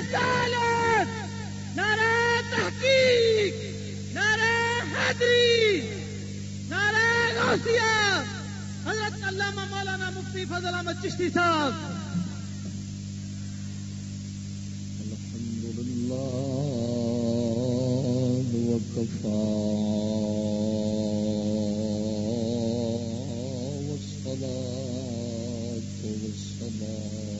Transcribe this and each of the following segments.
رسالت، نعرہ تحقیق، نعرہ حیدری نعرہ غوثیہ حضرت علامہ مولانا مفتی فضل احمد چشتی صاحب۔ الحمد لله وكفى والصلاة والسلام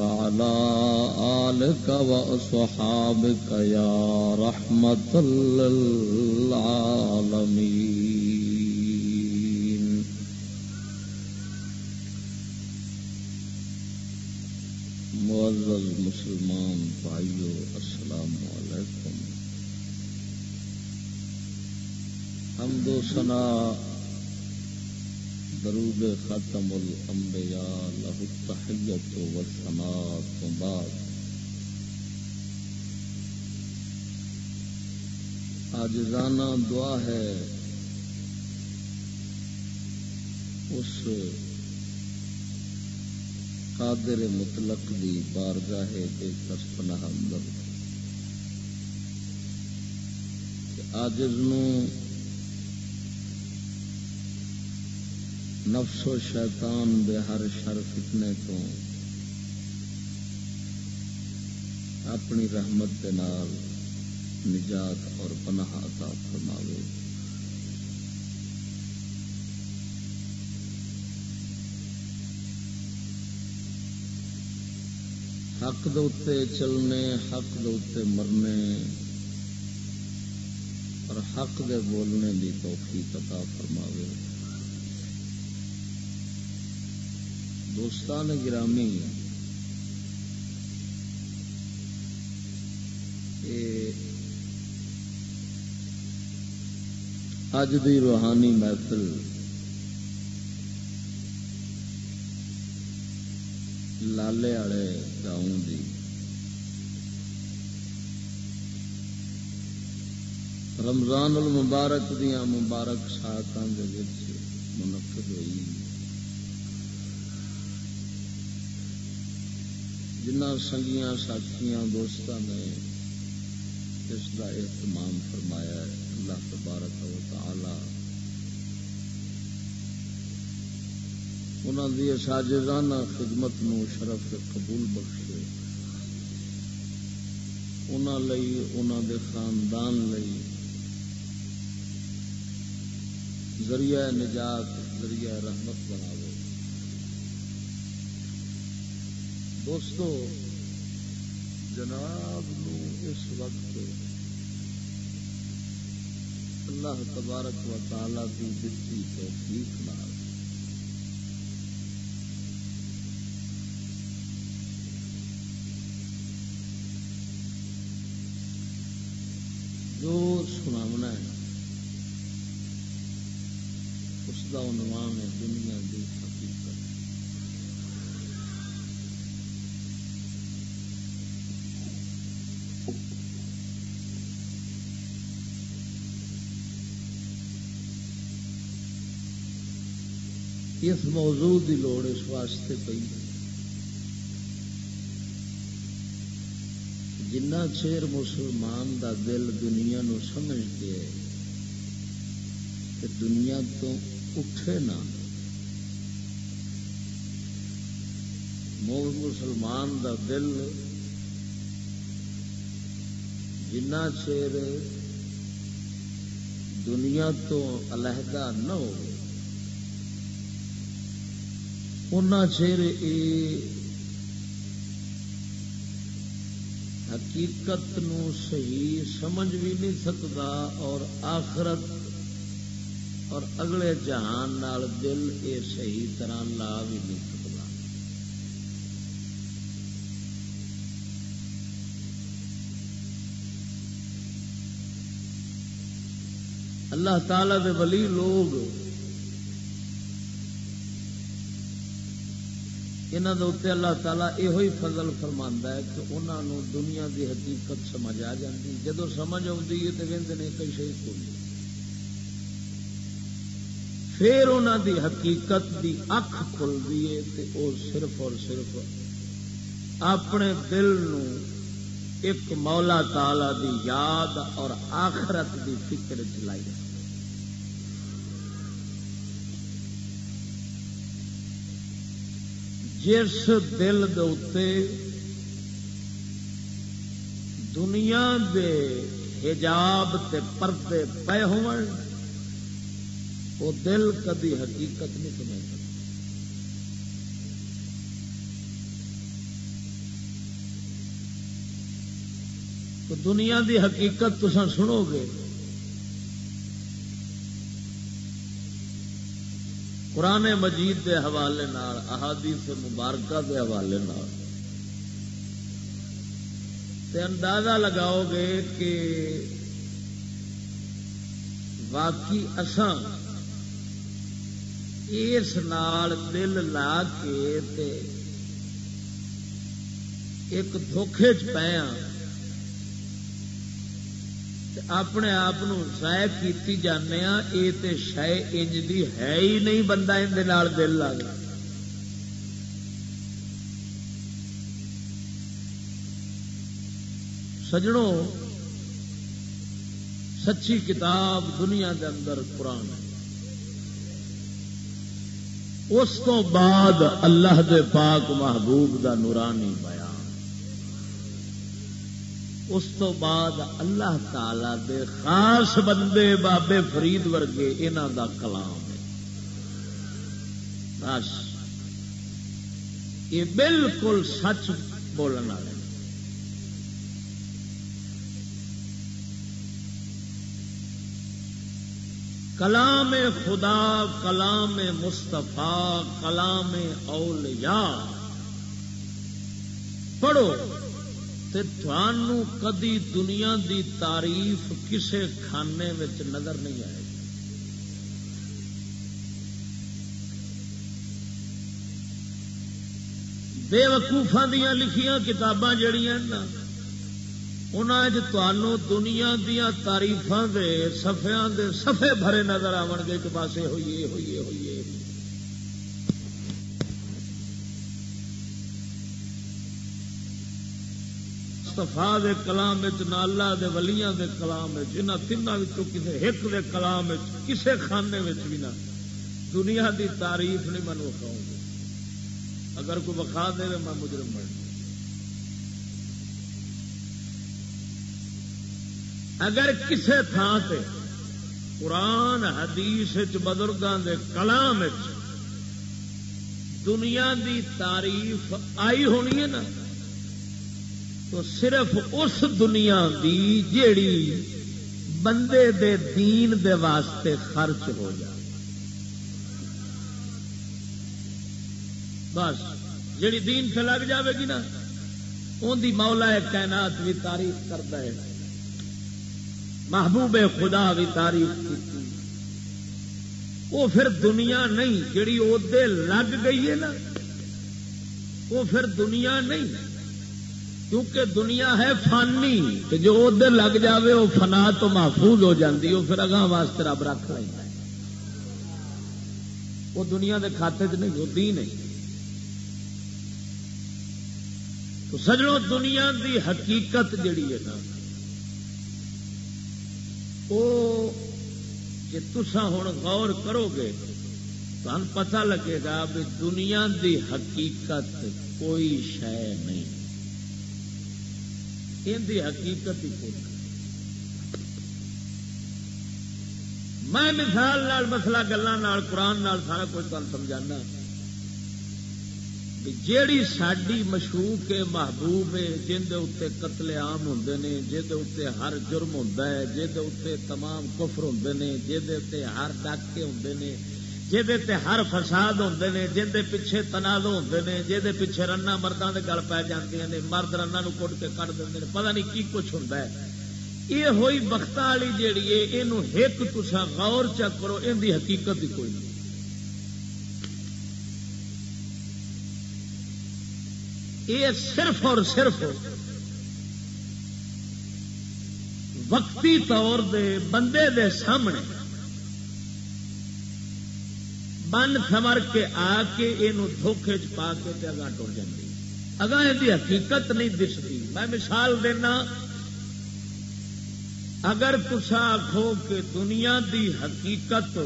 وعلى آلك وأصحابك يا رحمة للعالمين. معزز مسلمان بھائیو السلام علیکم. حمد و ثنا درود ختم الانبیاء له التحیت والثناء و بعد۔ آجزانہ دعا ہے اس قادر مطلق دی بارگاہ بے کس پناہ اندر آجز نو نفس و شیطان دے ہر شر فتنے تو اپنی رحمت دے نال نجات اور پناہ عطا فرماوے۔ حق دے چلنے، حق دے مرنے اور حق دے بولنے دی توفیق عطا فرماوے۔ دوستان گرامی اج دی روحانی محفل لالے والے گاؤں دی۔ رمضان المبارک دیا مبارک ساتوں کے منعقد ہوئی۔ جنہ سنگیاں ساتھیاں دوستوں نے اس کا اہتمام فرمایا ہے اللہ تبارک و تعالی انہوں دی ساجزانہ خدمت نو شرف قبول بخشے انہوں لئی انہوں دے خاندان لئی ذریعہ نجات ذریعہ رحمت بنا دوستو، جناب نو اس وقت اللہ تبارک و تعالی کی دتی توفیق نال جو سناونا ہے۔ اس کا عنوان ہے دنیا کی اس موضوع کی لوڑ اس واسطے پی جنا چیر مسلمان دا دل دنیا نو سمجھ کے کہ دنیا تو اٹھے نہ۔ مسلمان دا دل جنا چیر دنیا تو علیحدہ نہ ہو ان چر حقیقت نو صحیح سمجھ بھی نہیں سکتا اور آخرت اور اگلے جہان نال دل یہ صحیح طرح لا بھی نہیں سکتا اللہ تعالی دے ولی لوگ یہاں اللہ تعالیٰ یہ فضل فرما ہے کہ انہوں نے دنیا دی حقیقت سمجھ آ جاتی جدو سمجھ آتی ہے تو کہتے ہیں کئی شہی کھول پھر انہوں دی حقیقت دی اکھ کھلتی ہے تو وہ صرف اور صرف اپنے دل نو ایک مولا تالا دی یاد اور آخرت دی فکر چلائی جس دل دے دنیا دے حجاب تے پردے پے ہو دل کدی حقیقت نہیں سمجھ سکتا۔ تو دنیا دی حقیقت تسا سنو گے۔ قرآن مجید کے حوالے احادیث مبارکہ کے حوالے تے اندازہ لگاؤ گے کہ واقعی اسان اس نال دل لا کے تے ایک دھوکھے چ پے ہاں۔ اپنے آپ ضائع کی جانے یہ تو شہ انج دی ہے ہی نہیں بندہ اندر دل لگ سجڑوں سچی کتاب دنیا کے اندر قرآن اس تو بعد اللہ دے پاک محبوب دا نورانی بیا اس تو بعد اللہ تعالی دے خاص بندے بابے فرید ورگے انہوں دا کلام ہے۔ بس۔ یہ بالکل سچ بولنے والے۔ کلام خدا، کلام مستفا کلام اولیاء۔ پڑھو۔ تے تھانو کدی دنیا دی تعریف کسے کھانے وچ نظر نہیں آئے گی۔ بے وقوفا دیا لکھیاں کتاباں جڑیاں نا انہاں وچ دنیا دیا تعریفاں دے صفیاں دے صفے بھرے نظر آون گے ایک پاسے ہوئیے ہوئیے ہوئیے سفا دے کلام نالا دے ولیاں دے کلام انہوں تین کسی ایک دے کلام کسے خانے بھی نہ۔ دنیا دی تعریف نہیں منو وکھاؤں گا۔ اگر کوئی وکھا دے میں مجرم بن اگر کسے تھان سے قرآن، حدیث بزرگوں کے کلام دنیا دی تعریف آئی ہونی ہے نا تو صرف اس دنیا دی جیڑی بندے دے دین دے واسطے خرچ ہو جائے۔ بس، جیڑی دین سے لگ جاوے گی نا ان دی مولا کائنات بھی تعریف کرتا ہے۔ محبوب خدا بھی تعریف کی وہ پھر دنیا نہیں، جیڑی ادے لگ گئی ہے نا وہ پھر دنیا نہیں۔ کیونکہ دنیا ہے فانی جو ادھر لگ جاوے، وہ فنا تو محفوظ ہو جاتی وہ پھر اگاں واسطے رب رکھ لینا وہ دنیا کے کھاتے چ نہیں، وہ دی نہیں تو سجڑوں دنیا دی حقیقت جڑی ہے نا، وہ جی تسا ہوں غور کرو گے تو پتا لگے گا بھی دنیا دی حقیقت کوئی شہ نہیں۔ ان دی حقیقت ہی کوئی میں مثال نال مسئلہ گلوں قرآن نال سارا کچھ تمہیں سمجھانا۔ جیڑی ساری مشہور محبوب ہے، جن دے اتنے قتل عام ہوں نے اتنے ہر جرم ہوں اتنے تمام کفر ہوں نے اتنے ہر ڈاکے ہوں نے جہد ہر فساد ہوں نے جن پیچھے تنازع ہوں نے جہد پیچھے رنا مردوں کے گل پی جی مرد رنا کٹ کے کٹ دیں پتا نہیں کی کچھ ہوں یہ ہوئی بخت والی جیڑی ہے یہ ایک تسا غور چک کرو ان کی حقیقت ہی کوئی نہیں۔ یہ صرف اور صرف وقتی طور دے بندے دے سامنے بن سمر کے آ کے یہ دھوکھے چ پا کے اگاں ٹر جاتی اگاں یہ حقیقت نہیں دستی میں مثال دینا اگر تسا آخو کہ دنیا دی حقیقت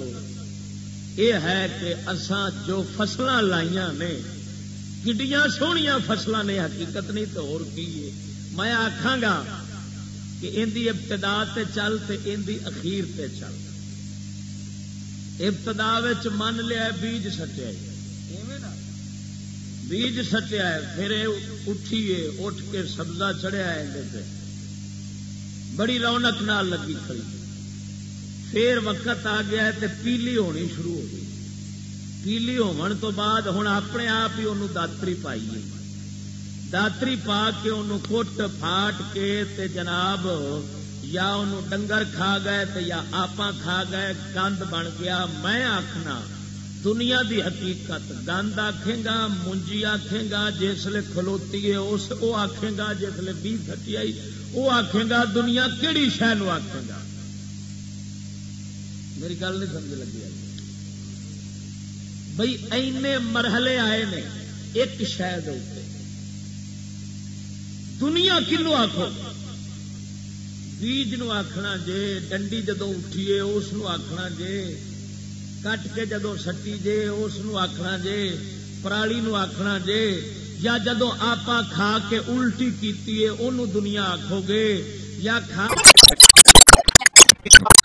یہ ہے کہ اسان جو فصل لائیا نے کڈیاں سویا فصل نے حقیقت نہیں تو اور کی میں آخا گا کہ ان دی ابتدا تے چل تے ان دی اخیر تے چل ابتدا من لیا بیج سٹیا بیج سٹیا پھر اٹھیے اٹھ کے سبزہ چڑھیا ہے بڑی رونق نال لگی کھڑی۔ پھر وقت آ گیا تے پیلی ہونی شروع ہو گئی۔ پیلی تو بعد ہوں اپنے آپ ہی انہوں داتری پائیے۔ داتری پا کے انہوں کٹ پھاٹ کے تے جناب یا انہوں ڈنگر کھا گئے تے یا آپ کھا گئے، گند بن گیا، میں آخنا دنیا دی حقیقت، گند آخے گا منجی آخے گا جسے کھلوتی ہے، اس وہ آخے گا جسے بی تھکی آئی وہ آخے گا، دنیا کہڑی شہ آخے گا؟ میری گل نہیں سمجھ لگی آئی۔ بھائی اینے مرحلے آئے نے، ایک شاید دنیا کنو آخو بیج نو آخنا جے، ڈنڈی جدو اٹھیے اس آخنا جے، کٹ کے جدو سٹی جے اس آخنا جے، پرالی نو آخنا جے، یا جدو آپ کھا کے الٹی کیتی ہے انہوں دنیا آخو گے، یا کھا